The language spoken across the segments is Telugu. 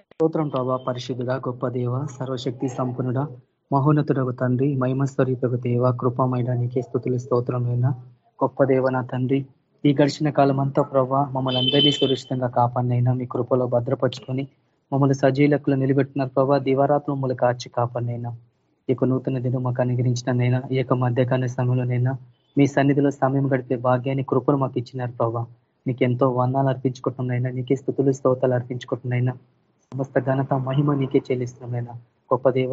స్తోత్రం ప్రభా పరిశుద్ధుడ గొప్ప దేవ సర్వశక్తి సంపన్నుడ మహోన్నతుడకు తండ్రి మహిమస్వరూపకు దేవ కృపమైనానికి స్థుతులు స్తోత్రమైన గొప్ప దేవ నా తండ్రి ఈ గడిచిన కాలం అంతా ప్రభా మమ్మల్ని అందరినీ సురక్షితంగా కాపాడినైనా మీ కృపలో భద్రపరుచుకొని మమ్మల్ని సజీలకులు నిలబెట్టినారు ప్రభా దివారాత్మ మమ్మల్ని కాచి కాపాడినైనా. ఇక నూతన దినం మాకు అనుగ్రహించినైనా ఈ యొక్క మధ్యకాల సమయంలోనైనా మీ సన్నిధిలో సమయం గడిపే భాగ్యాన్ని కృపను మాకు ఇచ్చినారు ప్రభా. నీకు ఎంతో వందాలు అర్పించుకుంటున్నాయినా నీకే స్థుతులు స్తోతాలు అర్పించుకుంటున్నాయినా సమస్త ఘనత మహిమ నీకే చెల్లిస్తున్నామైనా గొప్ప దేవ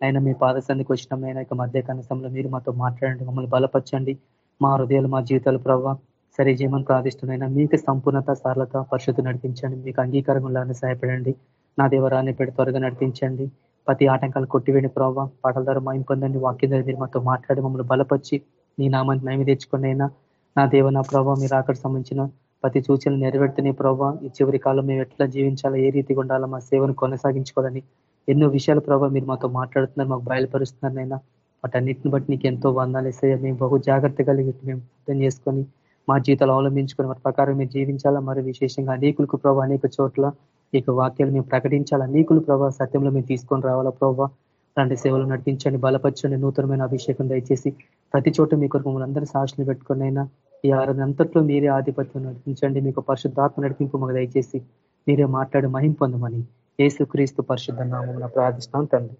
అయినా మీ పాద సందికి వచ్చినమైనా ఇక మధ్య కనసంలో మీరు మాతో మాట్లాడండి మమ్మల్ని బలపరచండి. మా హృదయాలు మా జీవితాలు ప్రవ్వ సరే జీవన్ ప్రార్థిస్తున్నాయినా మీకు సంపూర్ణత సరళత పరిశుద్ధి నడిపించండి. మీకు అంగీకారంగా సహాయపడండి. నా దేవ రాణిపేట త్వరగా నడిపించండి. ప్రతి ఆటంకాలు కొట్టివేని ప్రవ్వ. పాటల ద్వారా మాయం పొందండి. వాక్యం ద్వారా మీరు మాతో మాట్లాడి మమ్మల్ని బలపరిచి నీ నామాన్ని మేము తెచ్చుకుని అయినా నా దేవ నా ప్రభావ మీరు అక్కడ సంబంధించిన ప్రతి సూచనలు నెరవేర్తని ప్రభావ ఈ చివరి కాలం మేము ఎట్లా జీవించాలో ఏ రీతిగా ఉండాలో మా సేవను కొనసాగించుకోవాలని ఎన్నో విషయాలు ప్రభావ మీరు మాతో మాట్లాడుతున్నారు మాకు బయలుపరుస్తున్నారు నైనా వాటన్నిటిని బట్టి నీకు ఎంతో వందాలు ఇస్తాయి మేము బహు జాగ్రత్తగా మేము అర్థం చేసుకొని మా జీవితాలు అవలంబించుకొని వాటి ప్రకారం మేము జీవించాలా మరి విశేషంగా అనేకులకు ప్రభావ అనేక చోట్ల ఈ వాక్యాలు మేము ప్రకటించాలా అనేకులు ప్రభావ సత్యంలో మేము తీసుకొని రావాలా ప్రభావ అలాంటి సేవలు నడిపించండి బలపరచండి నూతనమైన అభిషేకం దయచేసి ప్రతి చోట మీ కొరకు మమ్మల్ని అందరూ సాక్షులు అయినా ఈ ఆరాధన అంతట్లో మీరే ఆధిపత్యం నడిపించండి. మీకు పరిశుద్ధాత్మ నడిపింపు మాకు దయచేసి మీరే మాట్లాడి మహిం పొందమని పరిశుద్ధ నామం ప్రార్థిస్తాం తండ్రి.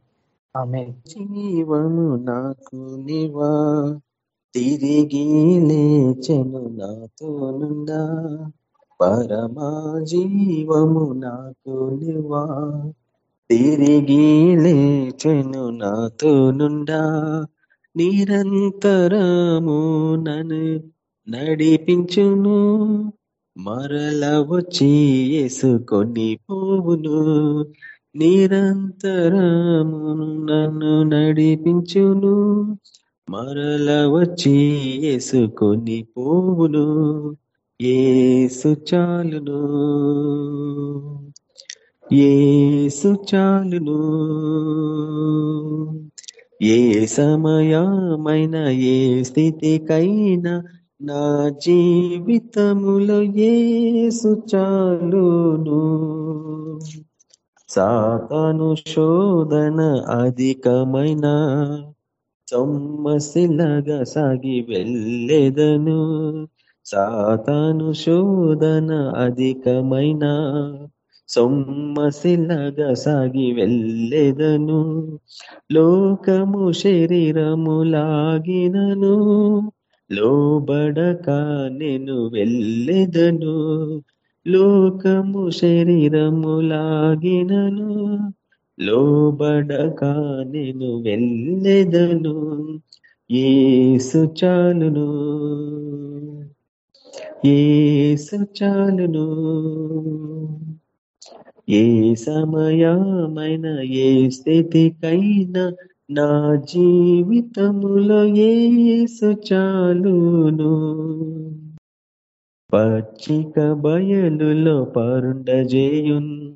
ఆమె జీవము నాకు నివా తిరిగి లేచను నాతో పరమా జీవము నాకు నివా తిరిగి లేచెను నాతో నిరంతరము నన్ను నడిపించును మరల వచ్చి వేసుకొని పోవును నిరంతరము నన్ను నడిపించును మరల వచ్చి వేసుకొని పోవును ఏసు చాలును ఏసు చాలును. ఏ సమయమైన ఏ స్థితికైనా నా జీవితములో ఏసు చాలును. సాతాను శోధన అధికమైన సొమ్మశిలగా సాగి వెళ్ళెదను. సాతాను శోధన అధికమైన సొమ్మశిలగా సాగి వెళ్ళెదను. లోకము శరీరము లాగినను లోబడక నేను వెళ్ళెదను. లోకము శరీరములాగినను. లోబడక నేను వెళ్ళెదను. ఏసు చాలును. ఏసు చాలును. ఏ సమయమైన ఏ స్థితికైనా నా జీవితములో ఏసు చాలును. పచ్చిక బయలులో పరుండజేయున్.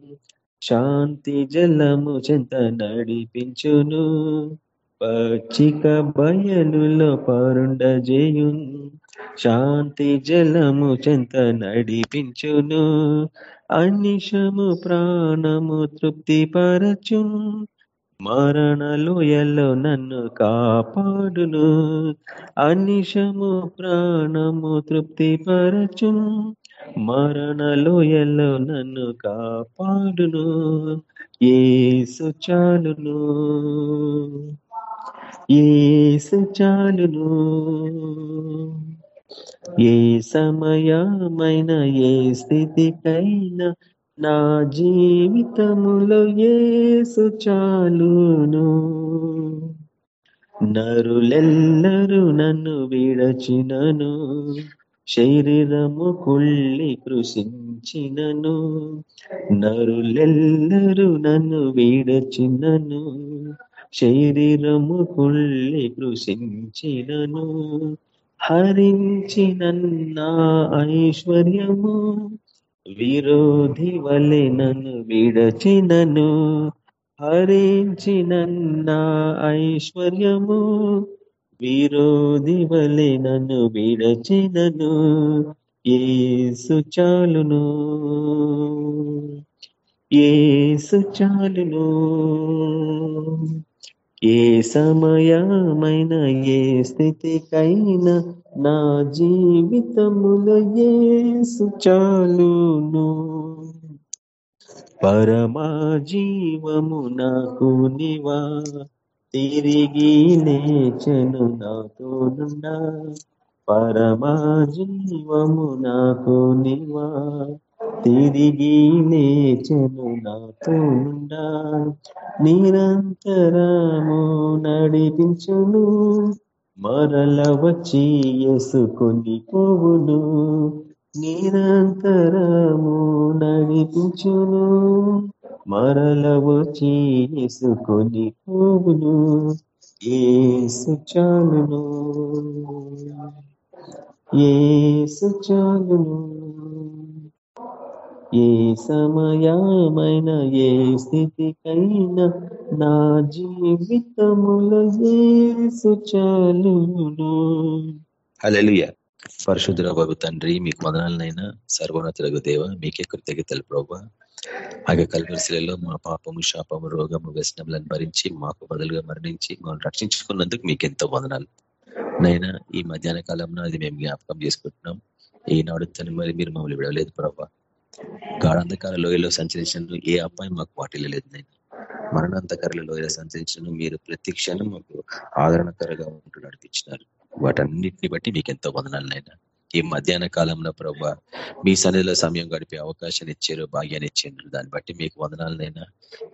శాంతి జలము చెంత నడిపించును. పచ్చిక బయలులో పరుండజేయున్. శాంతి జలము చెంత నడిపించును. అనిషము ప్రాణము తృప్తిపరచు మరణలోయలో నన్ను కాపాడును? అనిషము ప్రాణము తృప్తిపరచు మరణలోయలో నన్ను కాపాడును? ఏసు చాలును. ఏసు చాలును. ఏ సమయమైన ఏ స్థితికైనా నా జీవితములో ఏసు చాలును. నరులెల్లరూ నన్ను విడచినను. శరీరము కుళ్ళి కృషించినను. నరులెల్లరూ నన్ను విడచినను. శరీరము కుళ్ళి కృషించినను. హరించినన్నా ఐశ్వర్యము. విరోధి వలె నన్ను విడచినను హరించినన్నా ఐశ్వర్యము. విరోధి వలె నన్ను విడచినను ఏసు చాలును. ఏసు చాలును. ఏ సమయమైన ఏ స్థితికైనా నా జీవితములో ఏసు చాలును. పరమా జీవము నాకు నివా తిరిగి లేచను నాతోనున్నా పరమా జీవము నాకు నివా తిరిగి లేచను నాతోనున్నా నిరంతరము నడిపించును. మరల వచ్చి ఎసుకొని పోవును. నిరంతరము నడిపించును. మరల వచ్చి ఎసుకొని పోవును. ఏసు చాలును. ఏసు చాలును. ఏ సమయమైన ఏ స్థితికైనా నా జీవితములో ఏసు చాలును. హల్లెలూయా. పరిశుద్ధుల బాబు తండ్రి మీకు వదనాలనైనా. సర్వోన్నతులకు దేవ మీకే కృతజ్ఞతలు ప్రభావ ఆగే కల్వరిశిలలో మా పాపము శాపము రోగము వ్యసనములను భరించి మాకు బదులుగా మరణించి మమ్మల్ని రక్షించుకున్నందుకు మీకు ఎంతో వదనాలు. నైనా ఈ మధ్యాహ్న కాలంలో అది మేము జ్ఞాపకం చేసుకుంటున్నాం. ఈనాడు తను మరి మీరు మమ్మల్ని విడవలేదు ప్రభా. గాఢంధకార లోయలో సంచరించను ఏ అపాయం మాకు వాటిల్లలేదు నేను మరణాంతకరల లోయలో సంచరించను మీరు ప్రతి క్షణం మాకు ఆదరణకరగా ఉంటూ నడిపించినారు వాటన్నిటిని బట్టి మీకు ఎంతో వదనాలనైనా ఈ మధ్యాహ్న కాలంలో ప్రభావ మీ సన్నిధిలో సమయం గడిపే అవకాశాన్ని ఇచ్చారు భాగ్యాన్ని ఇచ్చారు. దాన్ని బట్టి మీకు వందనాలనైనా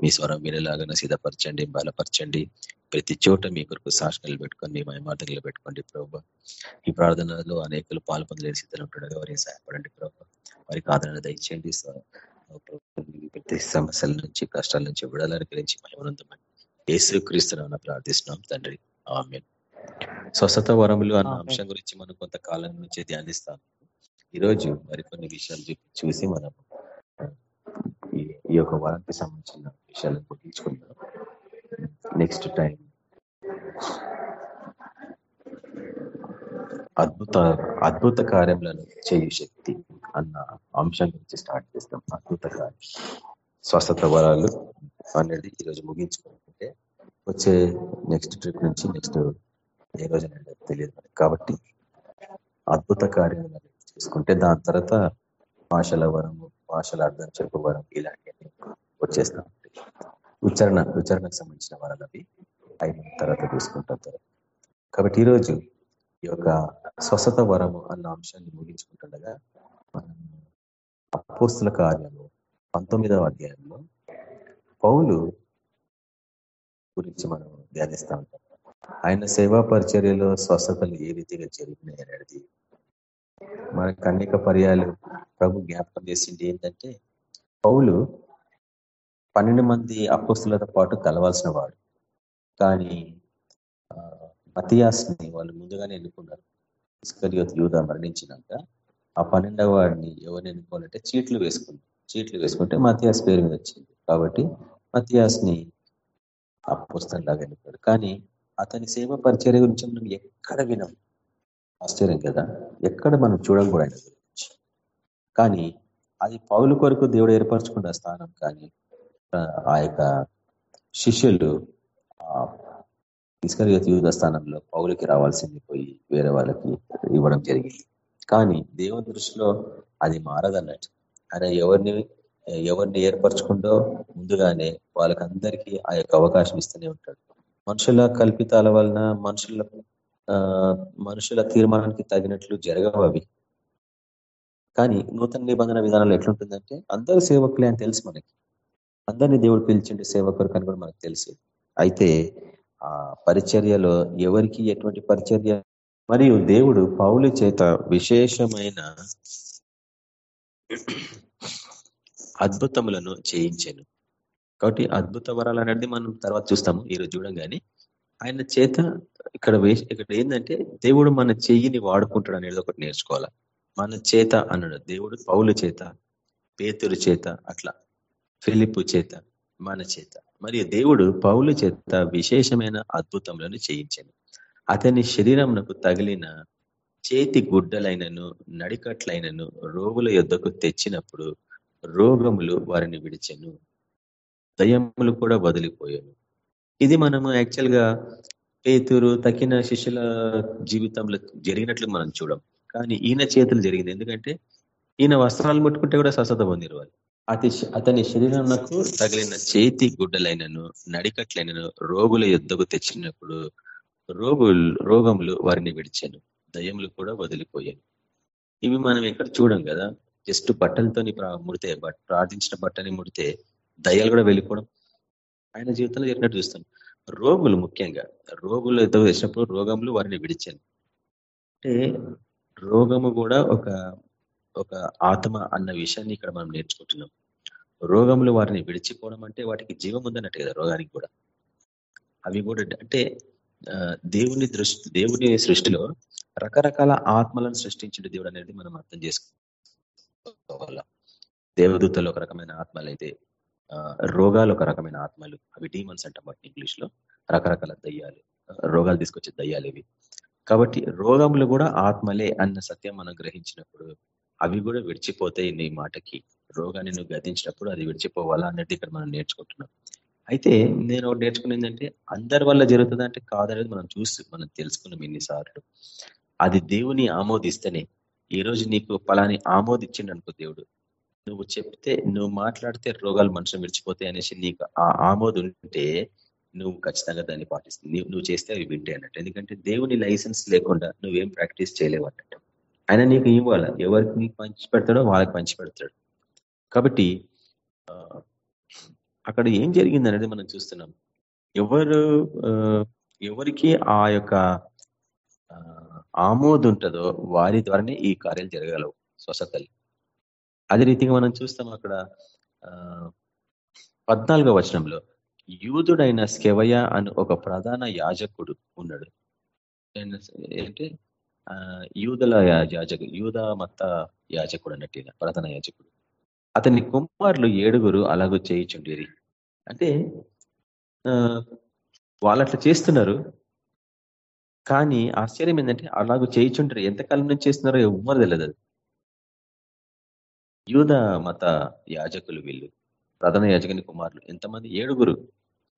మీ స్వరం వినలాగా సిద్ధపరచండి బలపరచండి. ప్రతి చోట మీ కొరకు సాక్షణలు పెట్టుకొని మీ మయమాటలు పెట్టుకోండి ప్రభావ ఈ ప్రార్థనలో అనేకలు పాల్పొందలేని సిద్ధంగా ఉంటుండగా వారిని సహాయపడండి ప్రభావ వారికి ఆదరణ దయచేయండి. ప్రతి సమస్యల నుంచి కష్టాల నుంచి విడాలని గురించి మహిమనందమని ఏసు క్రీస్తున్నా ప్రార్థిస్తున్నాం తండ్రి. ఆమె స్వస్థత వరములు అన్న అంశం గురించి మనం కొంతకాలం నుంచి ధ్యానిస్తాం. ఈరోజు మరికొన్ని విషయాలు చూసి మనం ఈ యొక్క వరానికి సంబంధించిన విషయాలను ముగించుకుందాం నెక్స్ట్ టైం అద్భుత అద్భుత కార్యములను చేయు శక్తి. అన్న అంశం గురించి స్టార్ట్ చేస్తాం. అద్భుత కార్యం స్వస్థత వరాలు అనేది ఈరోజు ముగించుకుంటే వచ్చే నెక్స్ట్ ట్రిప్ నుంచి నెక్స్ట్ ఏ రోజు తెలియదు కాబట్టి అద్భుత కార్యాలు చూసుకుంటే దాని తర్వాత భాషల వరము భాషల అర్థం చెప్పు వరం ఇలాంటివన్నీ వచ్చేస్తా ఉంటాయి ఉచ్చారణ ఉచ్చారణకు సంబంధించిన వరాలు అవి అయిన తర్వాత తీసుకుంటాం తర్వాత కాబట్టి ఈరోజు ఈ యొక్క స్వస్థత వరము అన్న అంశాన్ని ముగించుకుంటుండగా అపోస్తుల కార్యము పంతొమ్మిదవ అధ్యాయంలో పౌలు గురించి మనం ధ్యానిస్తూ ఉంటాం. ఆయన సేవా పరిచర్యలో స్వస్థతలు ఏ రీతిగా జరిగినాయి అనేది మనకు అనేక పర్యాలు ప్రభు జ్ఞాపకం చేసింది ఏంటంటే పౌలు పన్నెండు మంది అపోస్తులతో పాటు కలవాల్సిన వాడు. కానీ మతియాస్ని వాళ్ళు ముందుగానే ఎన్నుకున్నారు. ఇస్కరియోత్ యూధ మరణించినాక ఆ పన్నెండవ వాడిని ఎవరిని ఎన్నుకోవాలంటే చీట్లు వేసుకుంది. చీట్లు వేసుకుంటే మతియాస్ పేరు మీద వచ్చింది. కాబట్టి మతియాస్ని అపోస్తలాగా ఎన్నుకోడు కానీ అతని సేవ పరిచర్య గురించి మనం ఎక్కడ వినం? ఆశ్చర్యం కదా. ఎక్కడ మనం చూడకూడదు కూడా గురించి. కానీ అది పౌలు కొరకు దేవుడు ఏర్పరచుకున్న స్థానం కానీ ఆ యొక్క శిష్యులు ఇస్కరియత్ యూత స్థానంలో పౌలకి రావాల్సింది పోయి వేరే వాళ్ళకి ఇవ్వడం జరిగింది. కానీ దేవుని దృష్టిలో అది మారదన్నట్టు. ఆయన ఎవరిని ఎవరిని ఏర్పరచుకుంటో ముందుగానే వాళ్ళకందరికీ ఆ యొక్క అవకాశం ఇస్తూనే ఉంటాడు. మనుషుల కల్పితాల వలన మనుషుల మనుషుల తీర్మానానికి తగినట్లు జరగవు అవి కానీ నూతన నిబంధన విధానంలో ఎట్లుంటుందంటే అందరూ సేవకులే అని తెలుసు మనకి. అందరినీ దేవుడు పిలిచిండే సేవకులు అని కూడా మనకు తెలుసు. అయితే ఆ పరిచర్యలో ఎవరికి ఎటువంటి పరిచర్య మరియు దేవుడు పౌలు చేత విశేషమైన అద్భుతములను చేయించాను. కాబట్టి అద్భుత వరాలు అనేది మనం తర్వాత చూస్తాము ఈరోజు చూడంగానే. ఆయన చేత ఇక్కడ ఇక్కడ ఏంటంటే దేవుడు మన చెయ్యిని వాడుకుంటాడు అనేది ఒకటి నేర్చుకోవాలి? మన చేత అన్నాడు. దేవుడు పౌలు చేత పేతురు చేత అట్లా ఫిలిప్పు చేత మన చేత. మరియు దేవుడు పౌలు చేత విశేషమైన అద్భుతములను చేయించాను. అతని శరీరంకు తగిలిన చేతి గుడ్డలైనను నడికట్లైనను రోగుల యుద్ధకు తెచ్చినప్పుడు రోగములు వారిని విడిచెను. దయములు కూడా వదిలిపోయాను. ఇది మనము యాక్చువల్గా పేతురు తక్కిన శిష్యుల జీవితంలో జరిగినట్లు మనం చూడం. కానీ ఈయన చేతులు జరిగింది. ఎందుకంటే ఈయన వస్త్రాలు ముట్టుకుంటే కూడా స్వస్థత పొందిరు వాళ్ళు. అతి అతని శరీరంకు తగిలిన చేతి గుడ్డలైనను నడికట్లైనను రోగుల యుద్ధకు తెచ్చినప్పుడు రోగులు రోగములు వారిని విడిచాను. దయములు కూడా వదిలిపోయాను. ఇవి మనం ఎక్కడ చూడం కదా. జస్ట్ బట్టలతోని ముడితే ప్రార్థించిన బట్టని ముడితే దయ్యాలు కూడా వెళ్ళిపోవడం. ఆయన జీవితంలో జరిగినట్టు చూస్తాం. రోగులు ముఖ్యంగా రోగులు ఎంతో చేసినప్పుడు రోగములు వారిని విడిచాను. అంటే రోగము కూడా ఒక ఒక ఆత్మ అన్న విషయాన్ని ఇక్కడ మనం నేర్చుకుంటున్నాం. రోగములు వారిని విడిచిపోవడం అంటే వాటికి జీవం ఉందన్నట్టు కదా రోగానికి కూడా. అవి కూడా అంటే దేవుని దృష్టి దేవుని సృష్టిలో రకరకాల ఆత్మలను సృష్టించిన దేవుడు అనేది మనం అర్థం చేసుకోవాల? దేవదూతలు ఒక రకమైన ఆత్మలు అయితే రోగాలు ఒక రకమైన ఆత్మలు అవి డీమన్స్ అంటాం ఇంగ్లీష్లో. రకరకాల దయ్యాలు రోగాలు తీసుకొచ్చే దయ్యాలు ఇవి. కాబట్టి రోగములు కూడా ఆత్మలే అన్న సత్యం మనం గ్రహించినప్పుడు అవి కూడా విడిచిపోతాయి నీ మాటకి. రోగాన్ని నువ్వు గతించినప్పుడు అది విడిచిపోవాలా అన్నట్టు ఇక్కడ మనం నేర్చుకుంటున్నాం. అయితే నేను ఒకటి నేర్చుకునేది అంటే అందరి వల్ల జరుగుతుంది అంటే కాదనేది మనం చూసి మనం తెలుసుకున్నాం ఎన్నిసార్లు అది దేవుని ఆమోదిస్తేనే. ఈ రోజు నీకు ఫలాన్ని ఆమోదించిండు అనుకో దేవుడు. నువ్వు చెప్తే నువ్వు మాట్లాడితే రోగాలు మనుషులు విడిచిపోతాయి అనేసి నీకు ఆ ఆమోదు ఉంటే నువ్వు ఖచ్చితంగా దాన్ని పాటిస్తుంది నువ్వు చేస్తే అవి వింటే అన్నట్టు. ఎందుకంటే దేవుని లైసెన్స్ లేకుండా నువ్వేం ప్రాక్టీస్ చేయలేవు అన్నట్టు. ఆయన నీకు ఇవ్వాలి? ఎవరికి నీకు పంచి పెడతాడో వాళ్ళకి పంచి పెడతాడు. కాబట్టి అక్కడ ఏం జరిగింది అనేది మనం చూస్తున్నాం. ఎవరు ఎవరికి ఆ యొక్క ఆమోదు ఉంటుందో వారి ద్వారానే ఈ కార్యాలు జరగలవు స్వస్థతలు అదే రీతిగా మనం చూస్తాం అక్కడ పద్నాలుగో వచనంలో యూదుడైన స్కెవయ అని ఒక ప్రధాన యాజకుడు ఉన్నాడు. అంటే యూదుల యాజకు యూద మత యాజకుడు అన్నట్టు ప్రధాన యాజకుడు. అతని కుమారులు ఏడుగురు అలాగూ చేయిచుండేది అంటే వాళ్ళు అట్లా చేస్తున్నారు. కానీ ఆశ్చర్యం ఏంటంటే అలాగూ చేయించుంటారు ఎంతకాలం నుంచి చేస్తున్నారో ఎవ్వరు తెలియదు యూద మత యాజకులు వీళ్ళు ప్రధాన యాజకుని కుమారులు ఎంతమంది? ఏడుగురు.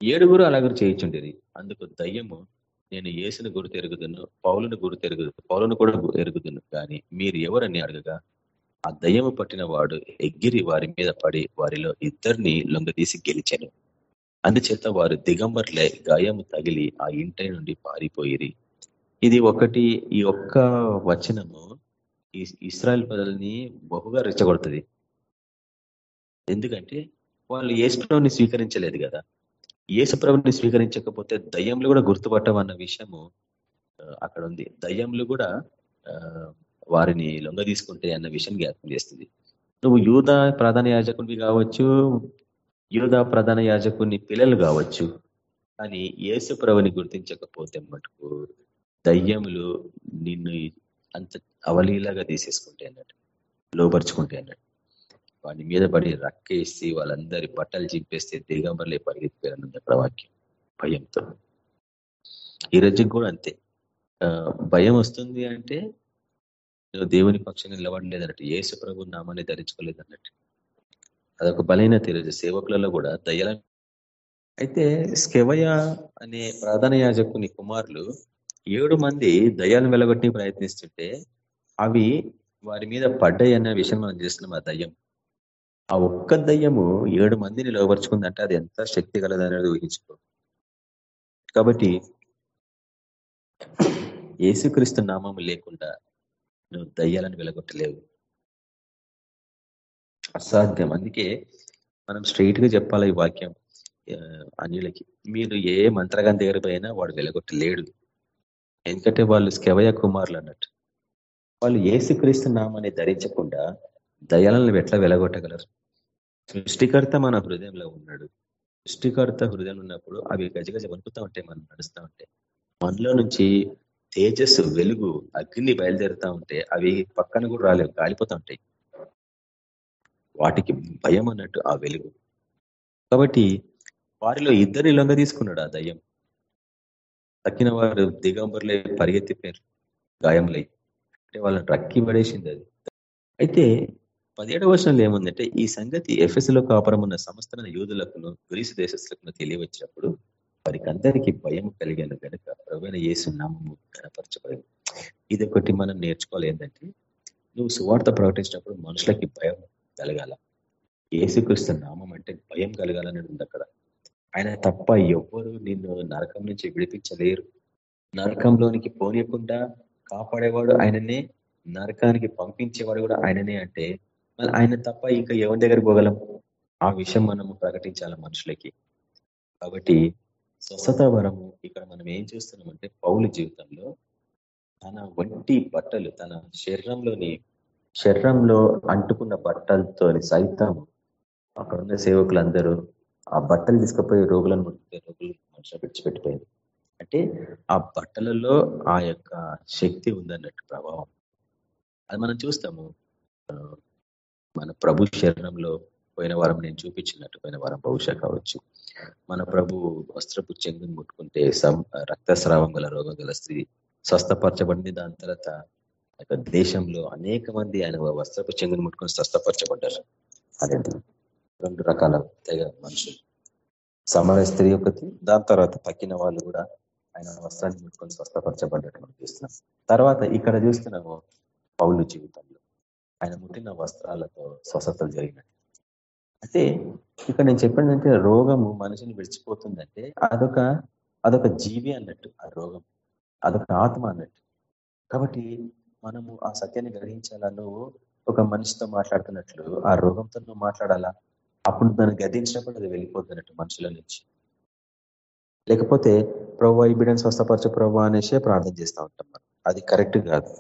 ఏడుగురు అలాగూ చేయించుండేది అందుకు దయ్యము నేను ఏసును గురి తెరుగుదును పౌలను గురు తెరుగుదు పౌలను కూడా ఎరుగుదును. కానీ మీరు ఎవరని అడగగా ఆ దయ్యము పట్టిన వాడు ఎగ్గిరి వారి మీద పడి వారిలో ఇద్దరిని లొంగదీసి గెలిచాను. అందుచేత వారు దిగంబర్లే గాయము తగిలి ఆ ఇంటి నుండి పారిపోయిరి. ఇది ఒకటి ఈ ఒక్క వచనము ఈ ఇస్రాయల్ ప్రజల్ని బహుగా రెచ్చగొడుతుంది. ఎందుకంటే వాళ్ళు ఏసుప్రభుని స్వీకరించలేదు కదా. ఏసుప్రభుని స్వీకరించకపోతే దయ్యంలు కూడా గుర్తుపట్టమన్న విషయము అక్కడ ఉంది దయ్యంలు కూడా వారిని లొంగ తీసుకుంటే అన్న విషయం జ్ఞాపకం చేస్తుంది. నువ్వు యూధ ప్రధాన యాజకుని కావచ్చు యూధ ప్రధాన యాజకుని పిల్లలు కావచ్చు కానీ ఏసు ప్రభుని గుర్తించకపోతే మటుకు దయ్యములు నిన్ను అంత అవలీలాగా తీసేసుకుంటే అన్నట్టు లోపరుచుకుంటే అన్నట్టు. వాడి మీద పడి రక్కేసి వాళ్ళందరి బట్టలు చింపేస్తే దిగంబర్లే పరిగెత్తిపోయారన్నది అక్కడ వాక్యం భయంతో. ఈ కూడా అంతే. భయం వస్తుంది అంటే నువ్వు దేవుని పక్షంగా నిలబడలేదన్నట్టు ఏసు ప్రభు నామాన్ని ధరించుకోలేదన్నట్టు. అదొక బలైన తెలియదు సేవకులలో కూడా దయల అయితే స్కెవయ అనే ప్రధాన యాజకుని కుమారులు ఏడు మంది దయ్యాలను వెలగొట్టి ప్రయత్నిస్తుంటే అవి వారి మీద పడ్డాయి అన్న విషయం మనం చేస్తున్నాం ఆ దయ్యం. ఆ ఒక్క దయ్యము ఏడు మందిని లోపరుచుకుందంటే అది ఎంత శక్తి కలదనేది ఊహించుకో. కాబట్టి ఏసుక్రీస్తు నామము లేకుండా నువ్వు దయ్యాలను వెలగొట్టలేవు. అసాధ్యం. అందుకే మనం స్ట్రైట్గా చెప్పాలి ఈ వాక్యం అన్యులకి. మీరు ఏ మంత్రగాని దగ్గర పోయినా వాడు వెలగొట్టలేడు. ఎందుకంటే వాళ్ళు స్కెవయ కుమారులు అన్నట్టు. వాళ్ళు ఏసుక్రీస్తు నామాన్ని ధరించకుండా దయాలను ఎట్లా వెలగొట్టగలరు? సృష్టికర్త మన హృదయంలో ఉన్నాడు. సృష్టికర్త హృదయం ఉన్నప్పుడు అవి గజగజ వణుకుతూ ఉంటాయి మనం నడుస్తూ ఉంటాయి. మనలో నుంచి తేజస్సు వెలుగు అగ్ని బయలుదేరుతా ఉంటే అవి పక్కన కూడా రాలేవు కాలిపోతూ ఉంటాయి. వాటికి భయం అన్నట్టు ఆ వెలుగు. కాబట్టి వారిలో ఇద్దరిని లొంగ తీసుకున్నాడు ఆ దయ్యం. తక్కిన వారు దిగంబరులై పరిగెత్తిపోయారు గాయంలై అంటే వాళ్ళని రక్కి పడేసింది అది. అయితే పదిహేడవ వర్షంలో ఏముందంటే ఈ సంగతి ఎఫ్ఎస్లో కాపురం ఉన్న సంస్థల యూదులకును గ్రీసు దేశస్తులకు తెలియవచ్చినప్పుడు వారికి అందరికీ భయం కలిగాను కనుక ప్రవేణ యేసు నామము కనపరచబడింది ఇది ఒకటి మనం నేర్చుకోవాలి ఏంటంటే నువ్వు సువార్త ప్రకటించినప్పుడు మనుషులకి భయం కలగాల. ఏసుక్రీస్తు నామం అంటే భయం కలగాలని ఉంది అక్కడ. ఆయన తప్ప ఎవ్వరు నిన్ను నరకం నుంచి విడిపించలేరు. నరకంలోనికి పోనీయకుండా కాపాడేవాడు ఆయననే నరకానికి పంపించేవాడు కూడా ఆయననే అంటే ఆయన తప్ప ఇంకా ఎవరి దగ్గర పోగలం? ఆ విషయం మనము ప్రకటించాల మనుషులకి. కాబట్టి స్వస్థత వరము ఇక్కడ మనం ఏం చూస్తున్నామంటే పౌలు జీవితంలో తన వంటి బట్టలు తన శరీరంలోని శరీరంలో అంటుకున్న బట్టలతో సైతం అక్కడ ఉన్న సేవకులందరూ ఆ బట్టలు తీసుకుపోయి రోగులను ముట్టితే రోగులు మనుషులు విడిచిపెట్టిపోయింది అంటే ఆ బట్టలలో ఆ యొక్క శక్తి ఉందన్నట్టు ప్రభావం. అది మనం చూస్తాము. మన ప్రభు శరీరంలో పోయిన వారం నేను చూపించినట్టు పోయిన వారం బహుశా కావచ్చు. మన ప్రభు వస్త్రపు చెంగుని ముట్టుకుంటే రక్తస్రావం గల రోగం గల స్త్రీ స్వస్థపరచబడింది. దాని తర్వాత దేశంలో అనేక మంది ఆయన వస్త్రపు చెంగుని ముట్టుకొని స్వస్థపరచబడ్డారు. అనేది రెండు రకాల తెగ మనుషులు. సమర స్త్రీ ఒకటి దాని తర్వాత తక్కిన వాళ్ళు కూడా ఆయన వస్త్రాన్ని ముట్టుకొని స్వస్థపరచబడ్డట్టు మనం చూస్తున్నాం. తర్వాత ఇక్కడ చూస్తున్నాము పౌలు జీవితంలో. ఆయన ముట్టిన వస్త్రాలతో స్వస్థతలు జరిగినట్టు. అయితే ఇక్కడ నేను చెప్పినంటే రోగము మనిషిని విడిచిపోతుందంటే అదొక అదొక జీవి అన్నట్టు ఆ రోగం. అదొక ఆత్మ అన్నట్టు. కాబట్టి మనము ఆ సత్యాన్ని గ్రహించాలా నువ్వు ఒక మనిషితో మాట్లాడుతున్నట్లు ఆ రోగంతో నువ్వు మాట్లాడాలా? అప్పుడు దాన్ని గదించినప్పుడు అది వెళ్ళిపోతున్నట్టు మనుషుల నుంచి. లేకపోతే ప్రభు ఈ బిడ్డను స్వస్థపరచు ప్రభు అనేసే ప్రార్థన చేస్తూ ఉంటాం మనం. అది కరెక్ట్ కాదు.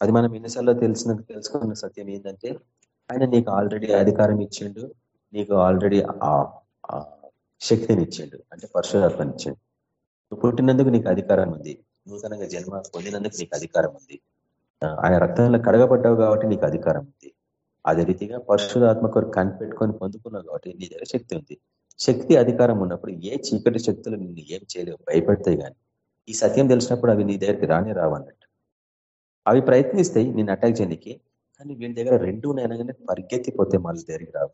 అది మనం ఎన్నిసార్లు తెలిసిన తెలుసుకున్న సత్యం ఏంటంటే ఆయన నీకు ఆల్రెడీ అధికారం ఇచ్చిండు నీకు ఆల్రెడీ శక్తిని ఇచ్చిండు అంటే పరశురాత్మని ఇచ్చిండు. నువ్వు పుట్టినందుకు నీకు అధికారం ఉంది. నూతనంగా జన్మ పొందినందుకు నీకు అధికారం ఉంది. ఆయన రక్తంలో కడగబడ్డావు కాబట్టి నీకు అధికారం ఉంది. అదే రీతిగా పరశురాత్మ కొరకు కనిపెట్టుకొని పొందుకున్నావు కాబట్టి నీ దగ్గర శక్తి ఉంది. శక్తి అధికారం ఉన్నప్పుడు ఏ చీకటి శక్తులు నిన్ను ఏం చేయలేవు భయపడతాయి కానీ ఈ సత్యం తెలిసినప్పుడు అవి నీ దగ్గరికి రాని రావన్నట్టు అవి ప్రయత్నిస్తాయి నేను అటాక్ చేయడానికి కానీ వీళ్ళ దగ్గర రెండు ఉన్నాయనగానే పరిగెత్తిపోతే మళ్ళీ దగ్గరికి రావు?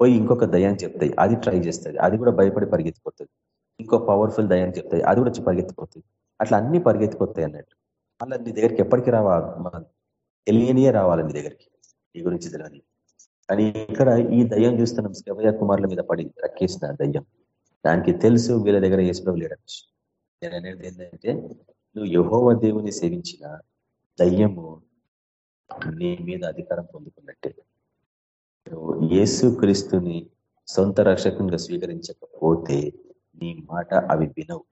పోయి ఇంకొక దయాన్ని చెప్తాయి. అది ట్రై చేస్తుంది. అది కూడా భయపడి పరిగెత్తిపోతుంది. ఇంకో పవర్ఫుల్ దయాన్ని చెప్తాయి. అది కూడా పరిగెత్తిపోతుంది. అట్లా అన్ని పరిగెత్తిపోతాయి అన్నట్టు. మళ్ళీ నీ దగ్గరికి ఎప్పటికీ రావా? తెలియనియే రావాలి నీ దగ్గరికి? ఈ గురించి తెలియని కానీ ఇక్కడ ఈ దయ్యం చూస్తున్నాం శివయ్య కుమారుల మీద పడి రక్కేసిన దయ్యం. దానికి తెలుసు వీళ్ళ దగ్గర ఏసుప్రభు లేడని నేను అనేది ఏంటంటే నువ్వు యహోవ దేవుని సేవించిన దయ్యము నీ మీద అధికారం పొందుకున్నట్టే. నువ్వు యేసు క్రీస్తుని సొంత రక్షకంగా స్వీకరించకపోతే నీ మాట అవి వినవు.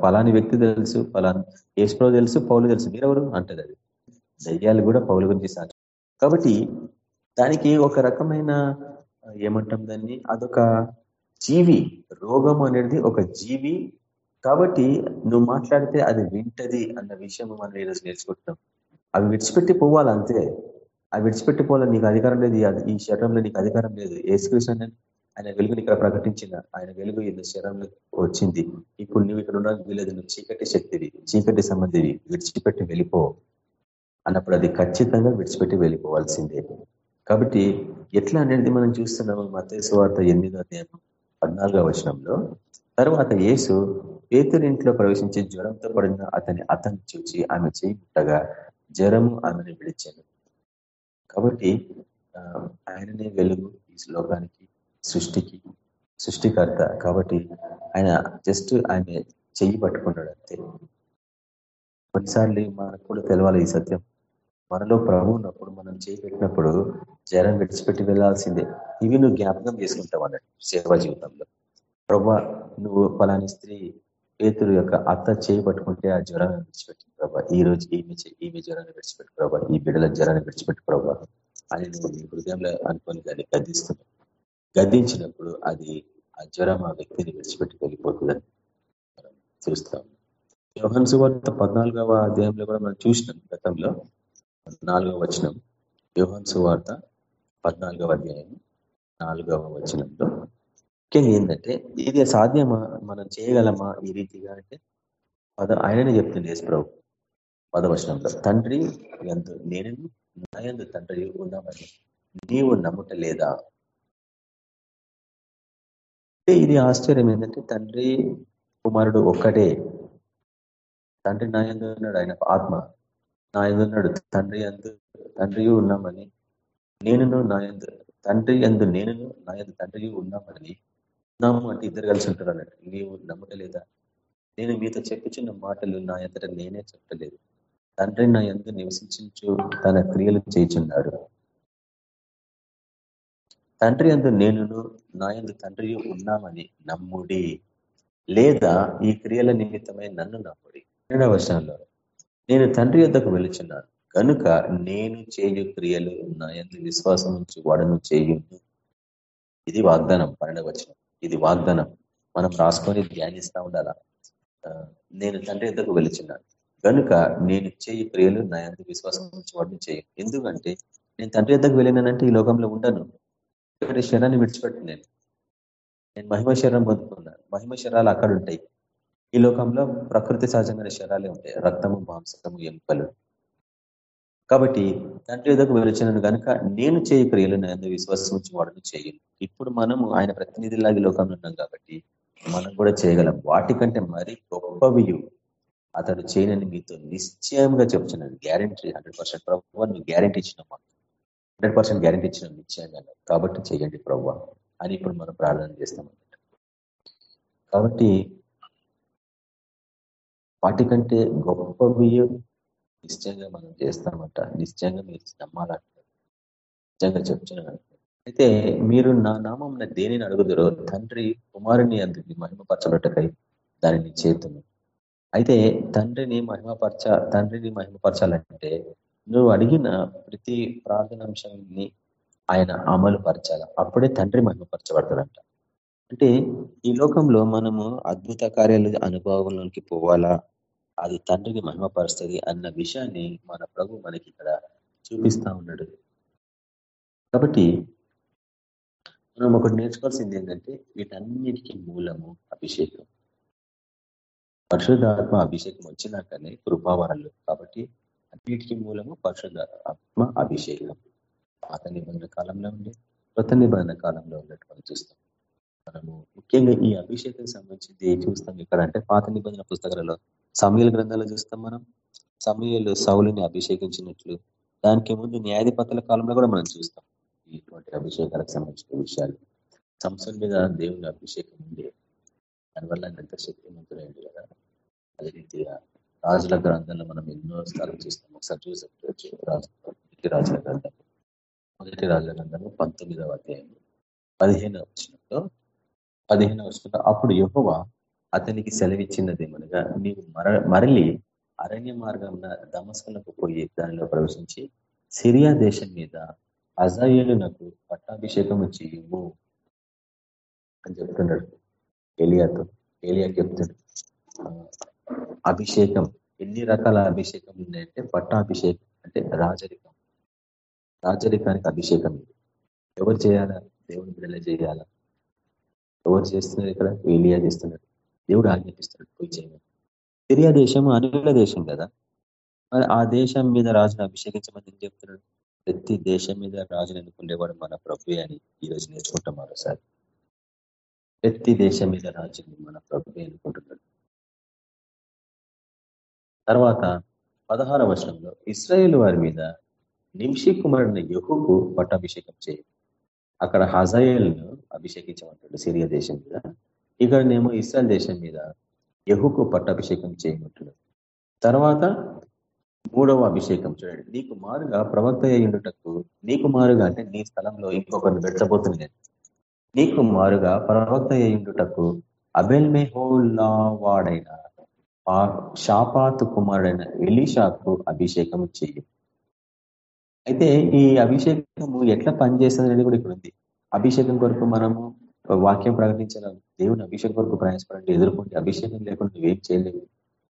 ఫలాని వ్యక్తి తెలుసు ఫలాని యేసుప్రభు తెలుసు పౌలు తెలుసు. మీరెవరు? అంటది అది. దయ్యాలు కూడా పౌలు గురించి సాక్షి. కాబట్టి దానికి ఒక రకమైన ఏమంటాం దాన్ని అదొక జీవి రోగం అనేది ఒక జీవి. కాబట్టి నువ్వు మాట్లాడితే అది వింటది అన్న విషయం మనం ఈరోజు నేర్చుకుంటున్నాం. అవి విడిచిపెట్టి పోవాలి అంతే అవి విడిచిపెట్టి పోవాలి నీకు అధికారం లేదు. ఈ శరీరంలో నీకు అధికారం లేదు. ఏసుకృష్ణ ఆయన వెలుగుని ఇక్కడ ప్రకటించిన ఆయన వెలుగు ఈ శరీరంలో వచ్చింది. ఇప్పుడు నువ్వు ఇక్కడ ఉండడానికి వీలేదు నువ్వు చీకటి శక్తివి చీకటి సంబంధివి విడిచిపెట్టి వెళ్ళిపో అన్నప్పుడు అది ఖచ్చితంగా విడిచిపెట్టి వెళ్ళిపోవాల్సిందే. కాబట్టి ఎట్లా అనేది మనం చూస్తున్నాము మతేసు వార్త ఎనిమిదో అధ్యాయం పద్నాలుగో వచనంలో. తర్వాత యేసు పేతురింట్లో ప్రవేశించి జ్వరంతో పడిన అతని అతను చూచి ఆమె చేయి ముట్టగా జ్వరము ఆమెను విడిచాను కాబట్టి ఆయననే వెలుగు ఈ శ్లోకానికి సృష్టికి సృష్టికర్త. కాబట్టి ఆయన జస్ట్ ఆయన చెయ్యి పట్టుకున్నాడు అంతే. కొన్నిసార్లు మనకు కూడా తెలవాలి ఈ సత్యం. మనలో ప్రభు ఉన్నప్పుడు మనం పెట్టినప్పుడు జ్వరం విడిచిపెట్టి వెళ్ళాల్సిందే ఇవి నువ్వు జ్ఞాపకం చేసుకుంటావు అన్నట్టు సేవా జీవితంలో. ప్రభు నువ్వు ఫలాని స్త్రీ పేతురు యొక్క అత్త చేయి పట్టుకుంటే ఆ జ్వరాన్ని విడిచిపెట్టింది ప్రభా. ఈ రోజు ఈమె ఈమె జ్వరాన్ని విడిచిపెట్టు ప్రభా. ఈ బిడ్డల జ్వరాన్ని విడిచిపెట్టు ప్రభా. అని నువ్వు నీ హృదయంలో అనుకొని దాన్ని గద్దిస్తున్నావు గద్దించినప్పుడు అది ఆ జ్వరం ఆ వ్యక్తిని విడిచిపెట్టి వెళ్ళిపోతుందని మనం చూస్తాం. యోహన్ సువార్త పద్నాలుగవ అధ్యాయంలో కూడా మనం చూసినాం గతంలో. నాలుగవ వచనం. యోహన్ సువార్త పద్నాలుగవ అధ్యాయం నాలుగవ వచనంలో. ముఖ్యంగా ఏంటంటే ఇది సాధ్యమా? మనం చేయగలమా ఈ రీతిగా అంటే పద ఆయననే చెప్తుంది యేసు ప్రభు పదవచనంలో. తండ్రి ఎందు నేను నాయందు తండ్రి ఉన్నామని నీవు నమ్ముట లేదా ఇది ఆశ్చర్యం ఏంటంటే తండ్రి కుమారుడు ఒక్కటే. తండ్రి నాయందు ఉన్నాడు ఆయన ఆత్మ. నాయందు ఉన్నాడు తండ్రి అందు తండ్రి ఉన్నామని నేనును నాయందు తండ్రి ఎందు నేనును నాయందు తండ్రి ఉన్నామని నమ్ము అంటే ఇద్దరు కలిసి ఉంటారు అన్నట్టు. నీవు నమ్మటలేదా నేను మీతో చెప్పుచున్న మాటలు నా ఎంతట నేనే చెప్పలేదు. తండ్రి నా ఎందు నివసించు తన క్రియలు చేయుచున్నాడు. తండ్రి ఎందు నేనును నా ఎందు తండ్రి ఉన్నామని నమ్ముడి. లేదా ఈ క్రియల నిమిత్తమై నన్ను నమ్ముడి. రెండవ వర్షంలో నేను తండ్రి యొద్దకు వెళుచున్నాను కనుక నేను చేయు క్రియలు నా ఎందు విశ్వాసం నుంచి వాడను చేయు ఇది వాగ్దానం పన్నెండవ ఇది వాగ్దానం. మనం రాసుకొని ధ్యానిస్తా ఉండాలా? నేను తండ్రి ఎద్దకు వెళుచున్నాను కనుక నేను చేయి క్రియలు నా ఎందుకు విశ్వాసం నుంచి వాడిని చేయను ఎందుకంటే నేను తండ్రి ఎద్దకు వెళ్ళినానంటే ఈ లోకంలో ఉండను. ఇక్కడ శరాన్ని విడిచిపెట్టి నేను. నేను మహిమ శరం పొందుకున్నాను మహిమ శరాలు అక్కడ ఉంటాయి. ఈ లోకంలో ప్రకృతి సహజమైన శరాలే ఉంటాయి. రక్తము మాంసము ఎముకలు. కాబట్టి తండ్రి ఎదుగు వెలిచినను కనుక నేను చేయి క్రియలు నేను విశ్వాసం నుంచి వాడిని చేయను? ఇప్పుడు మనము ఆయన ప్రతినిధిలాగి లోకంలో ఉన్నాం కాబట్టి మనం కూడా చేయగలం. వాటికంటే మరి గొప్పవి అతడు చేయనని మీతో నిశ్చయంగా చెప్తున్నాను గ్యారంటీ హండ్రెడ్ పర్సెంట్ ప్రభావ నువ్వు గ్యారంటీ ఇచ్చిన హండ్రెడ్ పర్సెంట్ గ్యారంటీ ఇచ్చిన నిశ్చయంగా కాబట్టి చేయండి ప్రభావ అని ఇప్పుడు మనం ప్రార్థన చేస్తాం కాబట్టి వాటికంటే గొప్పవి నిశ్చయంగా మనం చేస్తామట. నిశ్చయంగా మీరు నమ్మాలంట నిజంగా చెప్తున్నాను అయితే మీరు నా నామం దేనిని అడుగుదరో తండ్రి కుమారుని అందుకు మహిమపరచబట్టకై దానిని చేతును. అయితే తండ్రిని మహిమపరచ తండ్రిని మహిమపరచాలంటే నువ్వు అడిగిన ప్రతి ప్రార్థనాంశాన్ని ఆయన అమలు పరచాల అప్పుడే తండ్రి మహిమపరచబడతాడంట. అంటే ఈ లోకంలో మనము అద్భుత కార్యాలు అనుభవంలోకి పోవాలా? అది తండ్రికి మహిమపరుస్తుంది అన్న విషయాన్ని మన ప్రభు మనకి ఇక్కడ చూపిస్తా ఉన్నాడు. కాబట్టి మనం ఒకటి నేర్చుకోవాల్సింది ఏంటంటే వీటన్నిటికీ మూలము అభిషేకం. పరిశుద్ధాత్మ అభిషేకం వచ్చినాకనే కృపావరాలు కాబట్టి అన్నిటికీ మూలము పరిశుద్ధ ఆత్మ అభిషేకం. పాత నిబంధన కాలంలో ఉండే కొత్త నిబంధన కాలంలో ఉన్నట్టు మనం చూస్తాం. మనము ముఖ్యంగా ఈ అభిషేకం సంబంధించింది చూస్తాం ఇక్కడ అంటే పాత నిబంధన పుస్తకాలలో సమయల గ్రంథాలు చూస్తాం మనం సమయలు సౌలిని అభిషేకించినట్లు. దానికి ముందు న్యాయాధిపతుల కాలంలో కూడా మనం చూస్తాం ఇటువంటి అభిషేకాలకు సంబంధించిన విషయాలు. సంస్థల మీద దేవుని అభిషేకం ఉండే దానివల్ల ఎంత శక్తివంతుడైంది కదా. అదే రీతిగా రాజుల గ్రంథంలో మనం ఎన్నో స్థలం చూస్తాం. ఒకసారి చూసి రాజు రాజుల గ్రంథం. మొదటి రాజుల గ్రంథము పంతొమ్మిదవ అధ్యాయం పదిహేను వచ్చినప్పుడు పదిహేను వచ్చినప్పుడు అప్పుడు యహోవా అతనికి సెలవిచ్చినదేమనగా నీవు మర మరలి అరణ్య మార్గం దమస్కులకు పోయి దానిలో ప్రవేశించి సిరియా దేశం మీద అజాయులకు పట్టాభిషేకం చేయము అని చెప్తున్నాడు ఏలియాతో ఏలియా చెప్తాడు అభిషేకం ఎన్ని రకాల అభిషేకం ఉన్నాయంటే పట్టాభిషేకం అంటే రాజరికం. రాజరికానికి అభిషేకం ఇది. ఎవరు చేయాలా? దేవుని బిడ్డలే చేయాలా? ఎవరు చేస్తున్నారు ఇక్కడ? ఏలియా చేస్తున్నాడు. దేవుడు ఆజ్ఞాపిస్తాడు పోయి చేయమని. సిరియా దేశం అనుల దేశం కదా. మరి ఆ దేశం మీద రాజును అభిషేకించమని చెప్తున్నాడు? ప్రతి దేశం మీద రాజును ఎన్నుకునేవాడు మన ప్రభు అని ఈరోజు నేర్చుకుంటాం మరోసారి. ప్రతి దేశం మీద రాజుని మన ప్రభు ఎన్నుకుంటున్నాడు తర్వాత పదహార వర్షంలో ఇస్రాయేల్ వారి మీద నిమిషి కుమారుని యహుకు పట్టాభిషేకం చేయండి. అక్కడ హజాయేల్ను అభిషేకించమంటాడు సిరియా దేశం మీద. ఇక్కడనేమో ఇస్రాయల్ దేశం మీద యహుకు పట్టాభిషేకం చేయమంటున్నాడు తర్వాత మూడవ అభిషేకం చూడండి. నీకు మారుగా ప్రవక్త అయ్యుండటకు నీకు మారుగా అంటే నీ స్థలంలో ఇంకొకరిని పెట్టబోతుంది నేను. నీకు మారుగా ప్రవక్త అయ్యుండుటకు అబెల్మెహోలావాడైన షాపాతు కుమారుడైన ఎలీషాకు అభిషేకం చెయ్యి. అయితే ఈ అభిషేకము ఎట్లా పనిచేస్తుంది అనేది కూడా ఇక్కడ ఉంది. అభిషేకం కొరకు మనము వాక్యం ప్రకటించిన దేవుని అభిషేకం వరకు ప్రయాసపడండి ఎదుర్కొంటే అభిషేకం లేకుండా నువ్వేం చేయలేవు.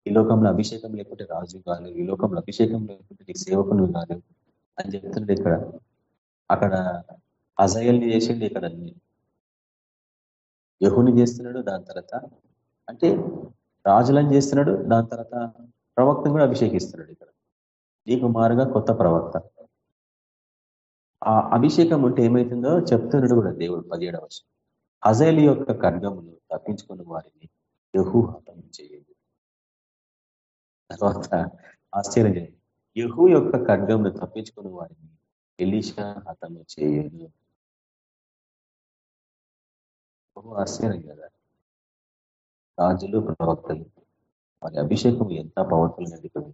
ఈ లోకంలో అభిషేకం లేకుంటే రాజు కాలేవు ఈ లోకంలో అభిషేకం లేకుంటే నీకు సేవకులు కాలేవు అని చెప్తుండే ఇక్కడ. అక్కడ అజయల్ని చేసిండు ఇక్కడ యహుని చేస్తున్నాడు దాని తర్వాత అంటే రాజులను చేస్తున్నాడు దాని తర్వాత ప్రవక్తను కూడా అభిషేకిస్తున్నాడు ఇక్కడ. నీకు మారుగా కొత్త ప్రవక్త. ఆ అభిషేకం ఉంటే ఏమైతుందో చెప్తున్నాడు కూడా దేవుడు పదిహేడవ హజైలు యొక్క ఖడ్గమును తప్పించుకున్న వారిని యహూ హతం చేయండి తర్వాత ఆశ్చర్యం యహూ యొక్క ఖడ్గములు తప్పించుకున్న వారిని ఎలీషా హతము చేయదు. బహు ఆశ్చర్యం కదా. రాజులు ప్రవక్తలు వారి అభిషేకం ఎంత పవర్ఫుల్ నడిపడి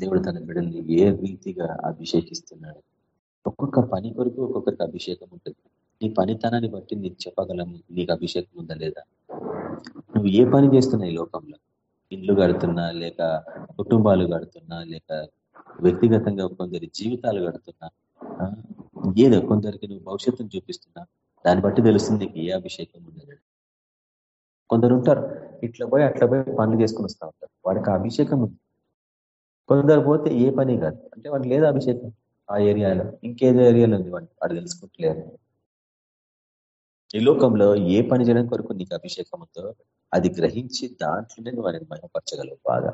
దేవుడు తన బిడ్డల్ని ఏ రీతిగా అభిషేకిస్తున్నాడు? ఒక్కొక్క పని కొరకు ఒక్కొక్కరికి అభిషేకం ఉంటుంది. నీ పనితనాన్ని బట్టి నీకు చెప్పగలము నీకు అభిషేకం ఉందా లేదా? నువ్వు ఏ పని చేస్తున్నా ఈ లోకంలో? ఇండ్లు కడుతున్నా లేక కుటుంబాలు కడుతున్నా లేక వ్యక్తిగతంగా కొందరి జీవితాలు కడుతున్నా ఏదో కొందరికి నువ్వు భవిష్యత్తును చూపిస్తున్నా దాన్ని బట్టి తెలుస్తుంది నీకు ఏ అభిషేకం ఉందని కొందరు ఉంటారు ఇట్లా పోయి అట్లా పోయి పనులు చేసుకుని వస్తూ ఉంటారు వాడికి అభిషేకం ఉంది. కొందరు పోతే ఏ పని కాదు అంటే వాడికి లేదా అభిషేకం? ఆ ఏరియాలో ఇంకేదో ఏరియాలో ఉంది వాడు వాడు తెలుసుకుంటలేరు. ఈ లోకంలో ఏ పని చేయడం కొరకు నీకు అభిషేకం ఉందో అది గ్రహించి దాంట్లోనే నువ్వు ఆయన మహిమపరచగలవు బాగా.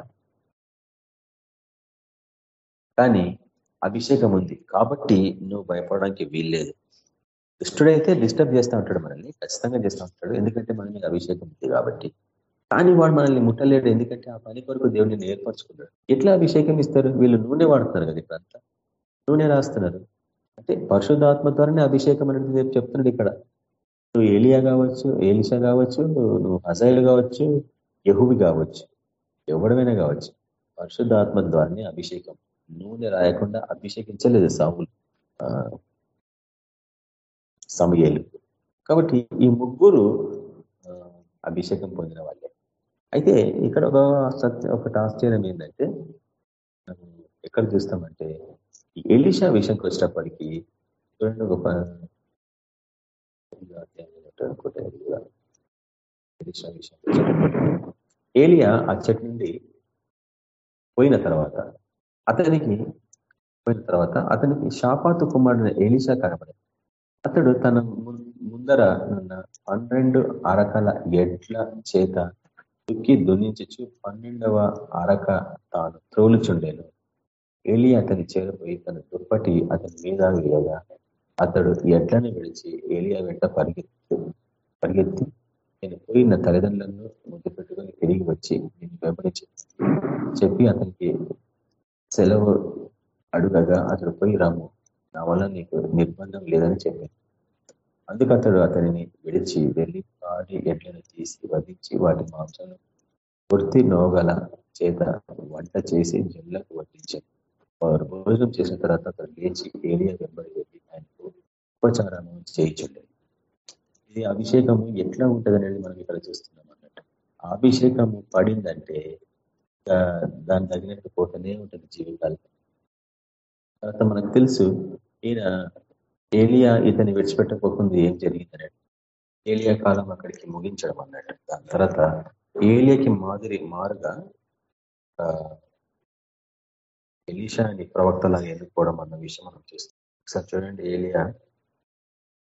కానీ అభిషేకం ఉంది కాబట్టి నువ్వు భయపడడానికి వీల్లేదు. దుష్టుడైతే డిస్టర్బ్ చేస్తూ ఉంటాడు మనల్ని ఖచ్చితంగా చేస్తూ ఉంటాడు. ఎందుకంటే మన మీద అభిషేకం ఉంది కాబట్టి. కానీ వాడు మనల్ని ముట్టలేడు. ఎందుకంటే ఆ పని కొరకు దేవుడిని ఏర్పరచుకున్నాడు. ఎట్లా అభిషేకం ఇస్తారు? వీళ్ళు నూనె వాడుతున్నారు కదా ఇప్పుడంతా నూనె రాస్తున్నారు. అంటే పరిశుద్ధాత్మ ద్వారానే అభిషేకం అనేది చెప్తున్నాడు ఇక్కడ. నువ్వు ఏలియా కావచ్చు ఏలిషా కావచ్చు నువ్వు హజైలు కావచ్చు యహువి కావచ్చు ఎవడమైనా కావచ్చు పరిశుద్ధాత్మ ద్వారానే అభిషేకం. నూనె రాయకుండా అభిషేకించలేదు సాములు సమయలు. కాబట్టి ఈ ముగ్గురు అభిషేకం పొందిన వాళ్ళే. అయితే ఇక్కడ ఒక సత్య ఒక ఆశ్చర్యం ఏంటంటే ఎక్కడ చూస్తామంటే ఎలిషా విషయంకి వచ్చినప్పటికీ చూడండి ఒక ఏలియా ఆ చెట్టు నుండి పోయిన తర్వాత అతనికి పోయిన తర్వాత అతనికి షాపాతు కుమారుడు ఏలిషా కనబడి అతడు తన ముందర నున్న పన్నెండు అరకల ఎడ్ల చేత దుక్కి దున్నించచ్చు పన్నెండవ అరక తాను త్రోలుచుండేను. ఏలి అతని చేరిపోయి తన దుప్పటి అతని మీద వేయగా అతడు ఎడ్లను విడిచి ఏలియా వెంట పరిగెత్తి పరిగెత్తి. నేను పోయిన తల్లిదండ్రులను ముద్దు పెట్టుకొని తిరిగి వచ్చి నేను వెంబడించి చెప్పి అతనికి సెలవు అడుగగా అతడు పోయి రాము నా వల్ల నీకు నిర్బంధం లేదని చెప్పాను. అందుకు అతడు అతనిని విడిచి వెళ్ళి పాడి ఎడ్లను తీసి వధించి వాటి మాంసం పూర్తి నోగల చేత వంట చేసి జల్లకు వడ్డించాడు వారు భోజనం చేసిన తర్వాత అతను లేచి ఏలియా వెంబడి వెళ్ళి ఉపచారము చేయించండి. ఇది అభిషేకము ఎట్లా ఉంటుంది అనేది మనం ఇక్కడ చూస్తున్నాం అన్నట్టు. అభిషేకము పడిందంటే దాని తగినట్టు పోతూనే ఉంటుంది జీవితాలు తర్వాత మనకు తెలుసు ఈయన ఏలియా ఇతని విడిచిపెట్టకపోతుంది ఏం జరిగిందన్నట్టు ఏలియా కాలం అక్కడికి ముగించడం అన్నట్టు. దాని తర్వాత ఏలియాకి మాదిరి మారుగా ఎలీషాని ప్రవక్తలాగా ఎన్నుకోవడం అన్న విషయం మనం చూస్తాం ఒకసారి చూడండి ఏలియా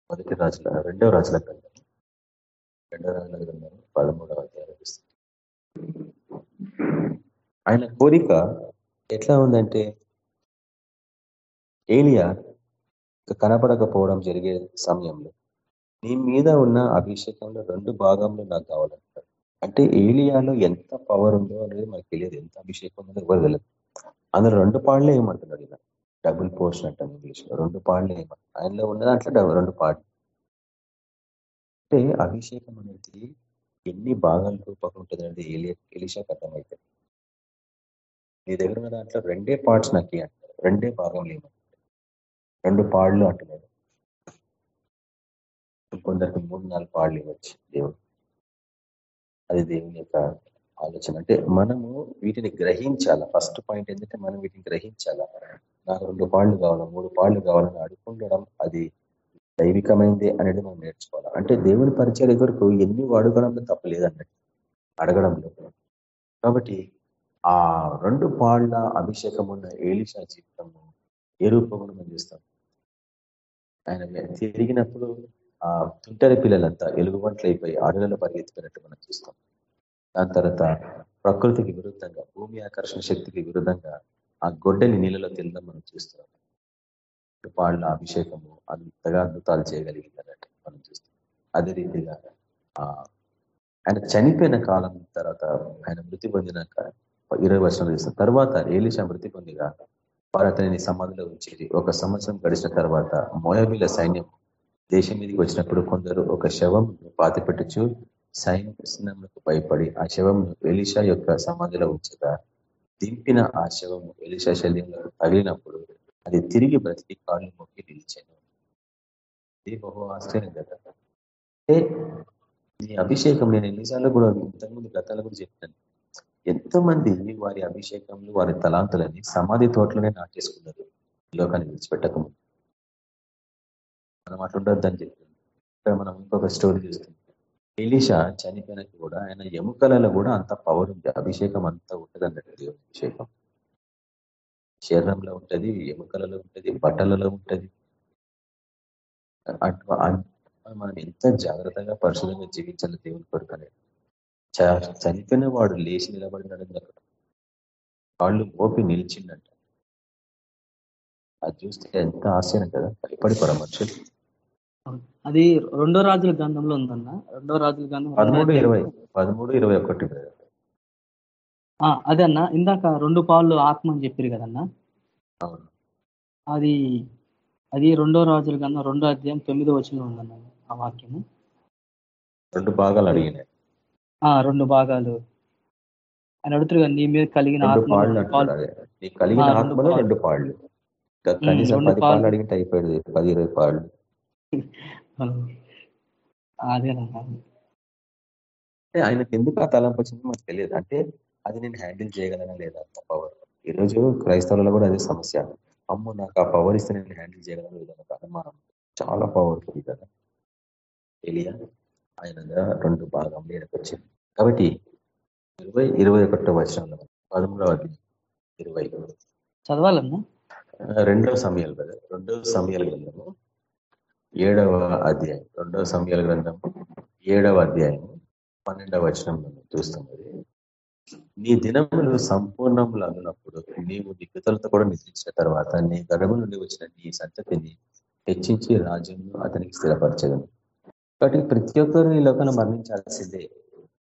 మొదటి రాజుల రెండవ రాజుల గ్రంథం. రెండవ రాజుల గ్రంథం పదమూడవ ఆయన కోరిక ఎట్లా ఉందంటే ఏలియా కనపడకపోవడం జరిగే సమయంలో నీ మీద ఉన్న అభిషేకంలో రెండు భాగంలో నాకు కావాలంటారు అంటే ఏలియాలో ఎంత పవర్ ఉందో అనేది మనకు తెలియదు. ఎంత అభిషేకం ఉందో ఎవరు తెలియదు అందులో రెండు పాళ్ళే ఏమంటున్నాడు ఇలా డబుల్ పోర్షన్ అంటాం ఇంగ్లీష్లో రెండు పాళ్ళే ఆయనలో ఉన్న దాంట్లో రెండు పాళ్ళు అంటే అభిషేకం అనేది ఎన్ని భాగాల రూపకం ఉంటుంది అనేది ఎలిషాకి అర్థమవుతుంది నీ దగ్గర ఉన్న దాంట్లో రెండే పార్ట్స్ నాకు అంటారు రెండే భాగం ఏమంటారు రెండు పాళ్ళు అంటున్నాడు కొందరికి మూడు నాలుగు పాళ్ళు ఇవ్వచ్చు దేవుడు. అది దేవుని యొక్క ఆలోచన. అంటే మనము వీటిని గ్రహించాల? ఫస్ట్ పాయింట్ ఏంటంటే మనం వీటిని గ్రహించాల? నాకు రెండు పాళ్ళు కావాలా? మూడు పాళ్ళు కావాలని అడుగుండడం అది దైవికమైంది అనేది మనం నేర్చుకోవాలి? అంటే దేవుని పరిచయం కొరకు ఎన్ని అడగడంలో తప్పలేదన్నట్టు అడగడంలో కాబట్టి ఆ రెండు పాళ్ళ అభిషేకం ఉన్న ఏలిషా జీవితము ఏ రూపంలో మనం చూస్తాం? ఆయన తిరిగినప్పుడు ఆ తుంటరి పిల్లలంతా ఎలుగుబంట్లు అయిపోయి అడవులలో పరిగెత్తిపోయినట్టు మనం చూస్తాం. దాని తర్వాత ప్రకృతికి విరుద్ధంగా భూమి ఆకర్షణ శక్తికి విరుద్ధంగా ఆ గొడ్డని నీళ్ళలో తినడం మనం చూస్తున్నాం వాళ్ళ అభిషేకము అంతగా అద్భుతాలు చేయగలిగింది మనం చూస్తాం అదే రీతిగా ఆయన చనిపోయిన కాలం తర్వాత ఆయన మృతి పొందినాక ఇరవై వర్షాలు చేసిన తర్వాత ఏలిషా మృతి పొందిగా వారు అతనిని సమాధిలో ఉంచేది. ఒక సంవత్సరం గడిచిన తర్వాత మోయబీల సైన్యం దేశం మీదకి వచ్చినప్పుడు కొందరు ఒక శవం పాతి పెట్టచ్చు సైన్యములకు భయపడి ఆ శవం ఎలిషా యొక్క సమాధిలో ఉంచగా దింపిన ఆ శవము ఎలిషా శల్యంలో తగిలినప్పుడు అది తిరిగి బ్రతికి కాళ్ళు మొక్కి నిలిచాను ఇది బహు ఆశ్చర్యం కదా. అంటే ఈ అభిషేకం నేను ఎన్నిసార్లు కూడా ఇంతకుముందు గతాలు కూడా చెప్తాను ఎంతో మంది వారి అభిషేకంలో వారి తలాంతులని సమాధి తోటలోనే నాటేసుకున్నారు. లోకాన్ని విడిచిపెట్టకము మనం అట్లుండొద్దని చెప్తుంది ఇక్కడ మనం ఇంకొక స్టోరీ చూస్తుంది ఎలీషా చనిపోయిన కూడా ఆయన ఎముకలలో కూడా అంత పవర్ ఉంది. అభిషేకం అంతా ఉంటుంది అన్నట్టు దేవుని అభిషేకం. శరీరంలో ఉంటది ఎముకలలో ఉంటుంది బట్టలలో ఉంటుంది. మనం ఎంత జాగ్రత్తగా పరిశుభ్రంగా జీవించాలి దేవుని కొరకు అనేది చనిపోయిన వాడు లేచి నిలబడినాడు అక్కడ వాళ్ళు ఓపి నిలిచిందంట అది చూస్తే ఎంత ఆశ్చర్యం కదా. భయపడిపోరా మనుషులు. అది రెండో రాజుల గ్రంథంలో ఉందన్న. రెండో రాజుల గ్రంథం పదమూడు ఇరవై పదమూడు ఇరవై ఒకటి అదే అన్న. ఇందాక రెండు పాళ్ళు ఆత్మ అని చెప్పారు కదన్నా. అది అది రెండో రాజుల గ్రంథం రెండో అధ్యాయం తొమ్మిదో వచ్చిన ఉందన్న ఆ వాక్యము. రెండు భాగాలు అడిగినాయి. రెండు భాగాలు. అని అడుగుతారు కదా నీ మీద కలిగిన ఆత్మ కలిగిన ఆత్మలో రెండు పాళ్ళు. కనీసం పది పాళ్ళు. అడిగితే అయిపోయాడు పది ఇరవై పాళ్ళు. అదే ఆయనకు ఎందుకు ఆ తలంపు వచ్చిందో మాకు తెలియదు. అంటే అది నేను హ్యాండిల్ చేయగలనా లేదా అంత పవర్ ఈరోజు క్రైస్తవులలో కూడా అదే సమస్య. అమ్మ నాకు ఆ పవర్ ఇస్తే నేను హ్యాండిల్ చేయగలను లేదా అనుమానం. చాలా పవర్ఫుల్ కదా. ఎలియా ఆయన రెండు భాగం మీదకి వచ్చింది కాబట్టి ఇరవై ఇరవై ఒకటో వర్షంలో పదమూడవ ఇరవై చదవాలన్నా? రెండవ సమయాలు కదా. రెండవ సమయాల గ్రంథము. ఏడవ అధ్యాయం రెండవ సమయాల గ్రంథం ఏడవ అధ్యాయం పన్నెండవ వచనం చూస్తున్నది. నీ దినములు సంపూర్ణములు అన్నప్పుడు నీవు దిక్కుతలతో కూడా నిద్రించిన తర్వాత నీ గర్భం నుండి వచ్చిన నీ సంతతిని హెచ్చించి రాజ్యం అతనికి స్థిరపరచదు కాబట్టి ప్రతి ఒక్కరు ఈ లోకాన్ని మరణించాల్సిందే.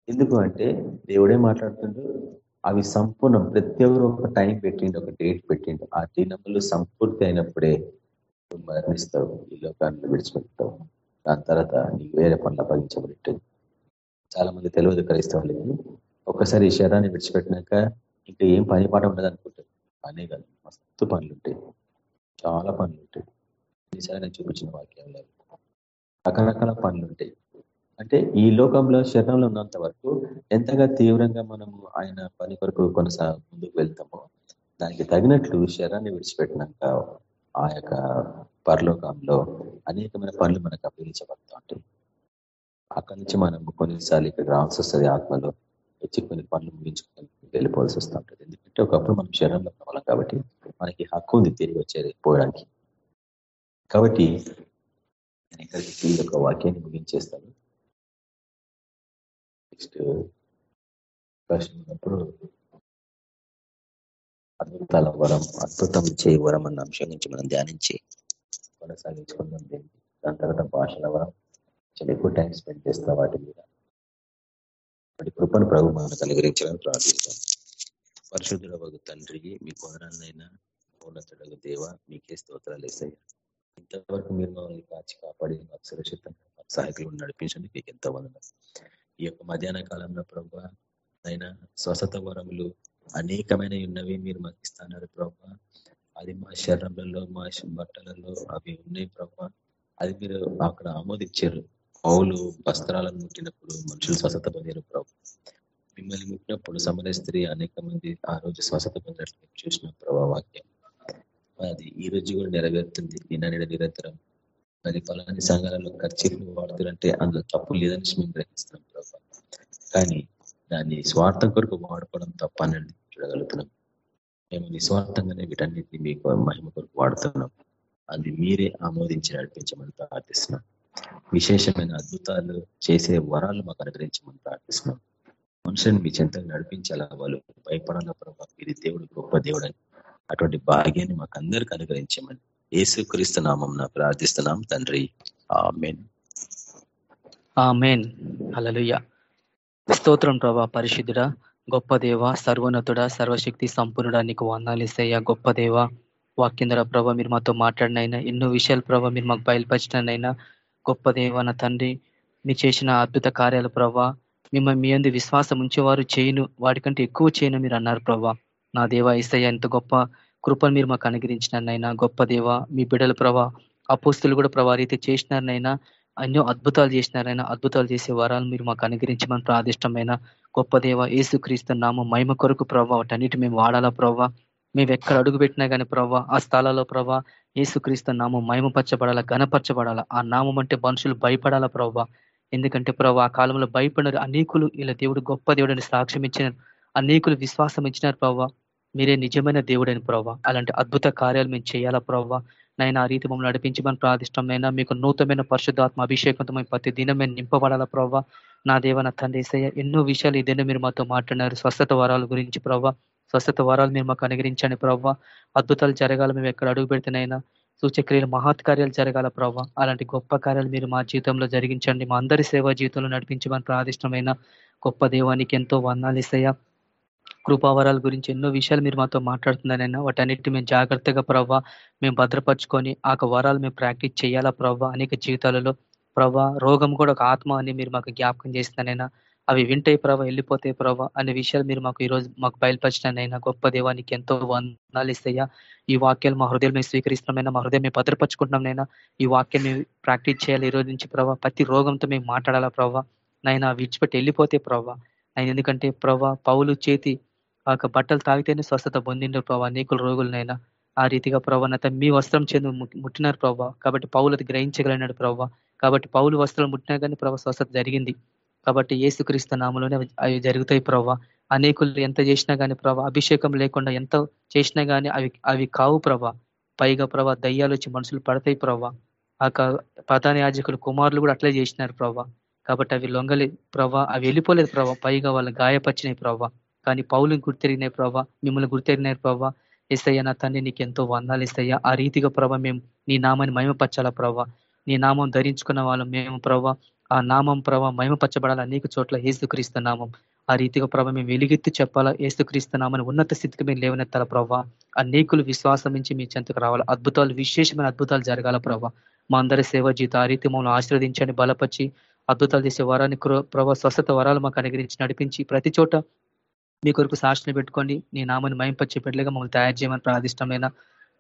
ఎందుకు అంటే దేవుడే మాట్లాడుతుండ్రు అవి సంపూర్ణం. ప్రతి ఒక్కరు ఒక టైం పెట్టిండు ఒక డేట్ పెట్టిండు. ఆ దినములు సంపూర్తి అయినప్పుడే మరణిస్తావు ఈ లోకాన్ని విడిచిపెట్టావు దాని తర్వాత నీకు వేరే పనులు అప్పగించబడి చాలా మంది తెలియదు క్రైస్తవులకి ఒక్కసారి ఈ శరీరాన్ని విడిచిపెట్టినాక ఇంకా ఏం పని పాట ఉండదు అనుకుంటారు. పనే కాదు మస్తు పనులు ఉంటాయి. చాలా పనులు ఉంటాయి. ఈసారి నేను చూపించిన వాక్యంలో రకరకాల పనులు ఉంటాయి. అంటే ఈ లోకంలో శరణంలో ఉన్నంత వరకు ఎంతగా తీవ్రంగా మనము ఆయన పని కొరకు కొనసా ముందుకు వెళ్తామో దానికి తగినట్లు శరణాన్ని విడిచిపెట్టినాక ఆ యొక్క పరలోకంలో అనేకమైన పనులు మనకు అప్పగించబడతా ఉంటాయి అక్కడి నుంచి మనం కొన్నిసార్లు ఇక్కడ రావాల్సి వస్తుంది ఆత్మలో వచ్చి కొన్ని పనులు ముగించుకొని వెళ్ళిపోవాల్సి వస్తూ ఉంటుంది ఎందుకంటే ఒకప్పుడు మనం శరీరంలో కావాలి కాబట్టి మనకి హక్కు ఉంది తిరిగి వచ్చేది పోవడానికి. కాబట్టి నేను ఇక్కడికి ఈ యొక్క వాక్యాన్ని ముగించేస్తాను. నెక్స్ట్ ప్రశ్న ఉన్నప్పుడు అద్భుతాల వరం అద్భుతం చేయ వరం అన్న అంశం నుంచి మనం ధ్యానించి కొనసాగించుకుందాం దాని తర్వాత భాషల వరం చాలా ఎక్కువ టైం స్పెండ్ చేస్తా వాటి మీద. వాటి కృపను ప్రభు మనకు అనుగ్రహించాలని ప్రార్థిస్తాం. పరిశుద్ధుల వగు తండ్రి మీ కొనరాలైనా ఉన్నతుడగు దేవ మీకే స్తోత్రాలు వేసాయి ఇంతవరకు మీరు మమ్మల్ని కాచి కాపాడి మాకు సురక్షితంగా మాకు సహాయకులు నడిపించండి మీకు ఎంతో వందన ఈ యొక్క మధ్యాహ్న కాలంలో ప్రభు అయినా స్వస్థత వరములు అనేకమైన ఉన్నవి మీరు మాకు ఇస్తున్నారు ప్రభా. అది మా శరీరంలో మా బట్టలలో అవి ఉన్నాయి ప్రభా. అది మీరు అక్కడ ఆమోదించారు. పౌలు వస్త్రాలను ముట్టినప్పుడు మనుషులు స్వస్థత పొందారు ప్రభు. మిమ్మల్ని ముట్టినప్పుడు సమర స్త్రీ అనేక మంది ఆ రోజు స్వస్థత పొందినట్లు చూసిన ప్రభా వాక్యం. అది ఈ రోజు కూడా నెరవేరుతుంది. నిన్న నిరంతరం అది పలాని సంఘాలలో ఖర్చీలు వాడుతారంటే అందులో తప్పు లేదని మేము గ్రహిస్తున్నాం ప్రభావ కానీ దాన్ని స్వార్థం కొరకు వాడుకోవడం తప్ప అనేది చూడగలుగుతున్నాం మేము నిస్వార్థంగానే వీటన్నిటిని మీకు మహిమ కొరకు వాడుతున్నాం. అది మీరే ఆమోదించి నడిపించమని ప్రార్థిస్తున్నాం. విశేషమైన అద్భుతాలు చేసే వరాలు మాకు అనుగ్రహించమని ప్రార్థిస్తున్నాం. మనుషులను మీ చెంతగా నడిపించాలా వాళ్ళు భయపడాల ప్రభావ ఇది దేవుడు గొప్ప దేవుడు అటువంటి భాగ్యాన్ని మాకు అందరికీ అనుగ్రహించమని ఏసుక్రీస్తు నామం ప్రార్థిస్తున్నాం తండ్రి. ఆమెన్. ఆమెన్. అలలుయ్య స్తోత్రం ప్రభా పరిశుద్ధుడ గొప్ప దేవ సర్వోన్నతుడ సర్వశక్తి సంపూర్ణుడ నీకు వందాలిసయ్యా గొప్ప దేవ. వాక్యంధర ప్రభ మీరు మాతో మాట్లాడినైనా ఎన్నో విషయాలు ప్రభ మీరు మాకు బయలుపరిచినైనా గొప్ప దేవ నా తండ్రి మీరు చేసిన అద్భుత కార్యాల ప్రభా మిమ్మల్ని మీ అందు విశ్వాసం ఉంచేవారు చేయను వాటికంటే ఎక్కువ చేయను మీరు అన్నారు ప్రభా. నా దేవ ఇసయ్య ఎంత గొప్ప కృపను మీరు మాకు అనుగ్రహించినైనా గొప్ప దేవ మీ బిడల ప్రభా అపోస్తులు కూడా ప్రభా రీతి చేసినారనైనా ఎన్నో అద్భుతాలు చేసినారైనా అద్భుతాలు చేసే వరాలు మీరు మాకు అనుగ్రహించమని ప్రాదిష్టమైన గొప్ప దేవ ఏసుక్రీస్తు నామ మహిమ కొరకు ప్రవ్వ వాటన్నిటి మేము వాడాలా ప్రభావ మేము ఎక్కడ అడుగు పెట్టినా కానీ ప్రభావ ఆ స్థలాల్లో ప్రభావ ఏసుక్రీస్తు నామం మహిమపరచబడాలా ఘనపరచబడాలా? ఆ నామం అంటే మనుషులు భయపడాలా ప్రభావ ఎందుకంటే ప్రభావ ఆ కాలంలో భయపడినారు అనేకులు ఇలా దేవుడు గొప్ప దేవుడిని సాక్ష్యం ఇచ్చినారు అనేకులు విశ్వాసం ఇచ్చినారు ప్రభావ మీరే నిజమైన దేవుడని ప్రభావ అలాంటి అద్భుత కార్యాలు మేము చేయాలా ప్రభావ నైనా ఆ రీతి మమ్మల్ని నడిపించమని ప్రాదిష్టమైనా మీకు నూతనమైన పరిశుద్ధాత్మ అభిషేకంతో ప్రతి దినం మేము నింపబడాలా ప్రవ్వ? నా దేవ నా ఎన్నో విషయాలు ఈ దినం మీరు మాతో మాట్లాడినారు. స్వస్థత వరాల గురించి ప్రభావ స్వస్థత వరాలు మీరు మాకు అనుగ్రహించండి ప్రభావ అద్భుతాలు జరగాల మేము ఎక్కడ అడుగు పెడితేనైనా సూచక్రియలు మహత్ కార్యాలు జరగాల ప్రవ్వ? అలాంటి గొప్ప కార్యాలు మీరు మా జీవితంలో జరిగించండి. మా అందరి సేవా జీవితంలో నడిపించమని ప్రాదిష్టమైన గొప్ప దేవానికి ఎంతో వందాలు ఇస్తాయా కృపావరాల గురించి ఎన్నో విషయాలు మీరు మాతో మాట్లాడుతున్నారైనా వాటన్నిటి మేము జాగ్రత్తగా ప్రవ్వా మేము భద్రపరుచుకొని ఆ వరాలు మేము ప్రాక్టీస్ చేయాలా ప్రవ్వా అనేక జీవితాలలో. ప్రవ్వా రోగం కూడా ఒక ఆత్మ అని మీరు మాకు జ్ఞాపకం చేస్తున్నానైనా అవి వింటాయి ప్రభావ వెళ్ళిపోతాయి ప్రభావ అనే విషయాలు మీరు మాకు ఈరోజు మాకు బయలుపరిచినైనా గొప్ప దేవానికి ఎంతో వందాలు ఇస్తాయా ఈ వాక్యాలు మా హృదయం మేము స్వీకరిస్తున్నామైనా మా హృదయం మేము భద్రపరుచుకుంటున్నాం ఈ వాక్యం మేము ప్రాక్టీస్ చేయాలి ఈ రోజు నుంచి ప్రభావ ప్రతి రోగంతో మేము మాట్లాడాలా ప్రభావ నైనా విడిచిపెట్టి వెళ్ళిపోతే ప్రభావ ఆయన ఎందుకంటే ప్రభా పౌలు చేతి ఆ బట్టలు తాగితేనే స్వస్థత పొందిండు ప్రభా అనేకుల రోగులనైనా. ఆ రీతిగా ప్రభావ మీ వస్త్రం చెందు ముట్టినారు ప్రభావ కాబట్టి పౌలది గ్రహించగలిగినాడు ప్రభావ కాబట్టి పౌలు వస్త్రం ముట్టినా కానీ ప్రభావ స్వస్థత జరిగింది. కాబట్టి ఏసుక్రీస్తు నామంలోనే అవి జరుగుతాయి ప్రభావ అనేకులు ఎంత చేసినా కానీ ప్రభా అభిషేకం లేకుండా ఎంత చేసినా కానీ అవి అవి కావు ప్రభా. పైగా ప్రభా దయ్యాలు వచ్చి మనుషులు పడతాయి ప్రభా. ఆ ప్రధాన యాజకులు కుమారులు కూడా అట్లే చేసినారు ప్రభా. కాబట్టి అవి లొంగలి ప్రభా అవి వెళ్ళిపోలేదు ప్రభా పైగా వాళ్ళు గాయపరిచినాయి ప్రభా కానీ పౌలు గుర్తెరిగినాయి ప్రభా మిమ్మల్ని గుర్తెరిగినాయి ప్రభా ఎస్ఐ నా తండ్రి నీకు ఎంతో వందాలు ఇస్తాయా ఆ రీతిగా ప్రభా మేము నీ నామాన్ని మహిమపరచాలా ప్రభా నీ నామం ధరించుకున్న వాళ్ళం మేము ప్రభా ఆ నామం ప్రభా మహిమపరచబడాలి అనేక చోట్ల ఏసుక్రీస్తు నామం. ఆ రీతిగా ప్రభ మేము వెలిగెత్తి చెప్పాలా ఏసుక్రీస్తు నామని ఉన్నత స్థితికి మేము లేవనెత్తాల ప్రభా అనేకులు విశ్వాసం నుంచి మీ చెంతకు రావాలి. అద్భుతాలు విశేషమైన అద్భుతాలు జరగాల ప్రభా మా అందరి సేవ జీత ఆ రీతి మమ్మల్ని ఆశీర్వదించండి బలపరిచి అద్భుతాలు చేసే వరాన్ని ప్రభా స్వస్థత వరాలు మాకు అనుగ్రహించి నడిపించి ప్రతి చోట మీ కొరకు సాక్షిని పెట్టుకోండి నీ నామని మయంపచ్చి పెట్టలేగా మమ్మల్ని తయారు చేయమని ప్రాదిష్టమైన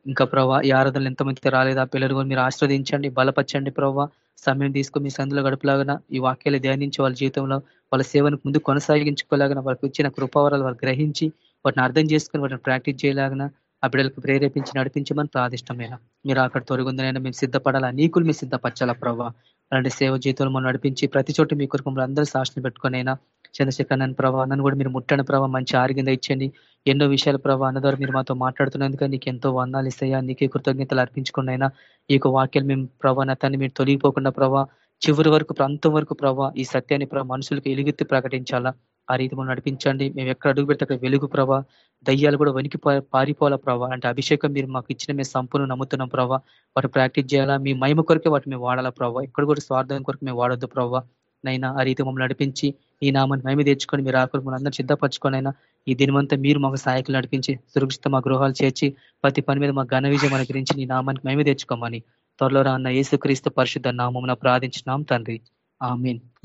ఇంకా ప్రభా ఈ ఆరాధనలు ఎంతమంది రాలేదా పిల్లలు మీరు ఆశ్రవదించండి బలపరచండి ప్రభావ సమయం తీసుకుని మీ సందులో గడుపులాగా ఈ వాక్యాలు ధ్యానించి వాళ్ళ జీవితంలో వాళ్ళ సేవను ముందు కొనసాగించుకోలేగిన వాళ్ళకి ఇచ్చిన కృపావరాలు వాళ్ళు గ్రహించి వాటిని అర్థం చేసుకుని వాటిని ప్రాక్టీస్ చేయలాగిన ఆ బిడ్డలకు ప్రేరేపించి నడిపించమని ప్రాదిష్టమైన మీరు అక్కడ తొలగిందనైనా మేము సిద్ధపడాలా నీకులు మీరు సిద్ధపరచాలా ప్రభావ అలాంటి సేవ జీవితంలో మనం నడిపించి ప్రతి చోట మీ కొరకు అందరూ సాక్షిని పెట్టుకునైనా? చంద్రశేఖర్ నన్ను ప్రభావ నన్ను కూడా మీరు ముట్టని ప్రభావ మంచి ఆరోగ్యం ఇచ్చండి ఎన్నో విషయాల ప్రభావ అన్న ద్వారా మీరు మాతో మాట్లాడుతున్నందుకు నీకు ఎంతో వందాలు ఇస్తాయా నీకే కృతజ్ఞతలు అర్పించుకున్నైనా ఈ యొక్క వాక్యాలు మేము ప్రభావ మీరు తొలగిపోకుండా ప్రభావ చివరి వరకు ప్రాంతం వరకు ప్రభావ ఈ సత్యాన్ని ప్రభావ మనుషులకు ఎలుగెత్తి ప్రకటించాలా? ఆ రీతి మనం నడిపించండి. మేము ఎక్కడ అడుగు పెడితే అక్కడ వెలుగు ప్రభా. దయ్యాలు కూడా వనికి పారిపోవాలా ప్రభావ అంటే అభిషేకం మీరు మాకు ఇచ్చిన మేము సంపూర్ణ నమ్ముతున్నాం ప్రభా. వాటి ప్రాక్టీస్ చేయాలా? మీ మహిమ కొరకే వాటి మేము వాడాలా ప్రభావ ఎక్కడ కూడా స్వార్థం కొరకు మేము వాడొద్దు ప్రభావ నైనా ఆ రీతి మమ్మల్ని నడిపించి ఈ నామాన్ని మేము తెచ్చుకొని మీరు ఆకులు మన అందరూ సిద్ధపరచుకొని ఈ దినమంతా మీరు మాకు సహాయకులు నడిపించి సురక్షిత మా గృహాలు చేర్చి ప్రతి పని మీద మా ఘన విజయం అనుగ్రహించి నీ నామానికి మేమే తెచ్చుకోమని త్వరలో రాన్న యేసుక్రీస్తు పరిశుద్ధ నామం ప్రార్థించినాం తండ్రి.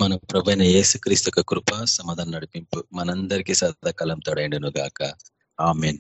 మన ప్రభైన యేసుక్రీస్తు కృప సమాధానం నడిపింపు మనందరికీ సదాకాలం తోడైండును గాక ఆమెన్.